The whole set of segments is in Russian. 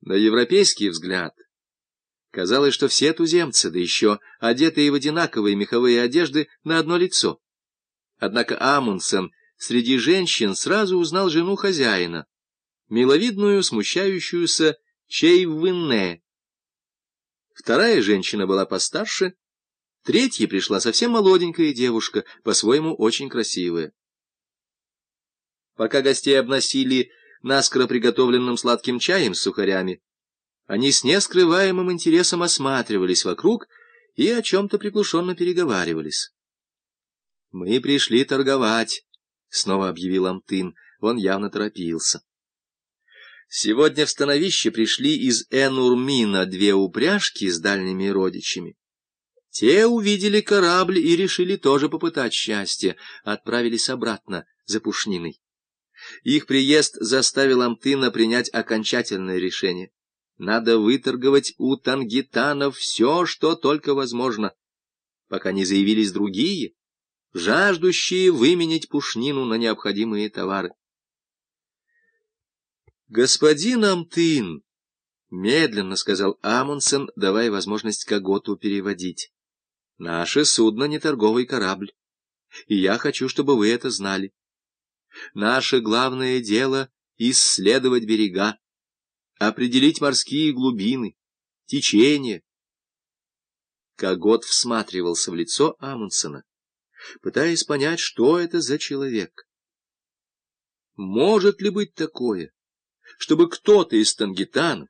На европейский взгляд казалось, что все туземцы, да еще одетые в одинаковые меховые одежды, на одно лицо. Однако Амундсен среди женщин сразу узнал жену хозяина, миловидную, смущающуюся Чейвыне. Вторая женщина была постарше, третья пришла совсем молоденькая девушка, по-своему очень красивая. Пока гостей обносили наскоро приготовленным сладким чаем с сухарями. Они с нескрываемым интересом осматривались вокруг и о чем-то приглушенно переговаривались. — Мы пришли торговать, — снова объявил Амтын. Он явно торопился. Сегодня в становище пришли из Энурмина две упряжки с дальними родичами. Те увидели корабль и решили тоже попытать счастье, отправились обратно за пушниной. Их приезд заставил Амтына принять окончательное решение. Надо выторговать у тангитанов все, что только возможно, пока не заявились другие, жаждущие выменить пушнину на необходимые товары. «Господин Амтын», — медленно сказал Амундсен, давая возможность Каготу переводить, — «наше судно не торговый корабль, и я хочу, чтобы вы это знали. Наше главное дело — исследовать берега, определить морские глубины, течения. Когот всматривался в лицо Амундсена, пытаясь понять, что это за человек. Может ли быть такое, чтобы кто-то из тангитанов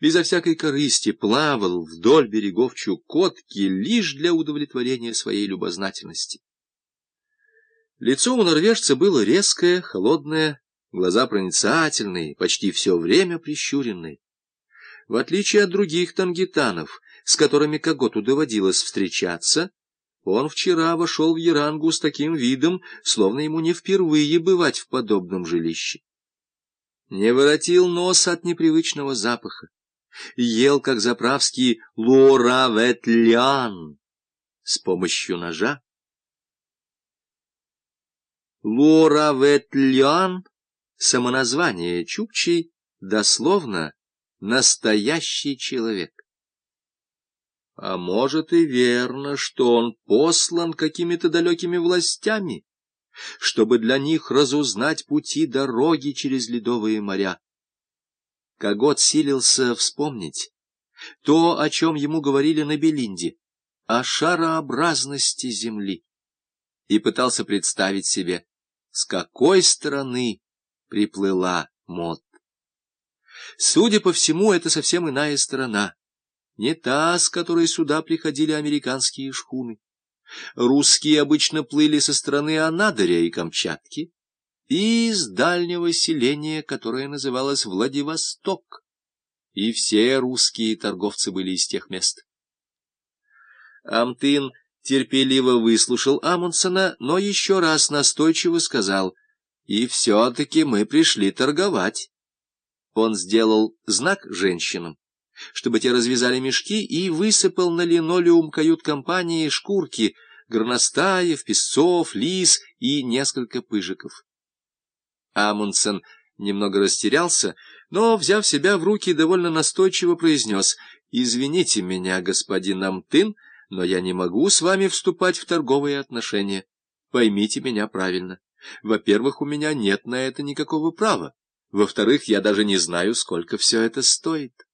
безо всякой корысти плавал вдоль берегов Чукотки лишь для удовлетворения своей любознательности? Лицо у норвежца было резкое, холодное, глаза проницательные, почти все время прищуренные. В отличие от других тангитанов, с которыми Коготу доводилось встречаться, он вчера вошел в Ярангу с таким видом, словно ему не впервые бывать в подобном жилище. Не воротил нос от непривычного запаха, ел, как заправский лораветлян, с помощью ножа Лураветлян, самоназвание Чукчей, дословно «настоящий человек». А может и верно, что он послан какими-то далекими властями, чтобы для них разузнать пути дороги через ледовые моря. Когот силился вспомнить то, о чем ему говорили на Белинде, о шарообразности земли, и пытался представить себе, с какой стороны приплыла Мот. Судя по всему, это совсем иная сторона, не та, с которой сюда приходили американские шхуны. Русские обычно плыли со стороны Анадыря и Камчатки, и из дальнего селения, которое называлось Владивосток, и все русские торговцы были из тех мест. Амтын терпеливо выслушал Амундсена, но еще раз настойчиво сказал, «И все-таки мы пришли торговать». Он сделал знак женщинам, чтобы те развязали мешки, и высыпал на линолеум кают-компании шкурки, горностаев, песцов, лис и несколько пыжиков. Амундсен немного растерялся, но, взяв себя в руки, довольно настойчиво произнес, «Извините меня, господин Амтын, — но я не могу с вами вступать в торговые отношения. Поймите меня правильно. Во-первых, у меня нет на это никакого права. Во-вторых, я даже не знаю, сколько все это стоит.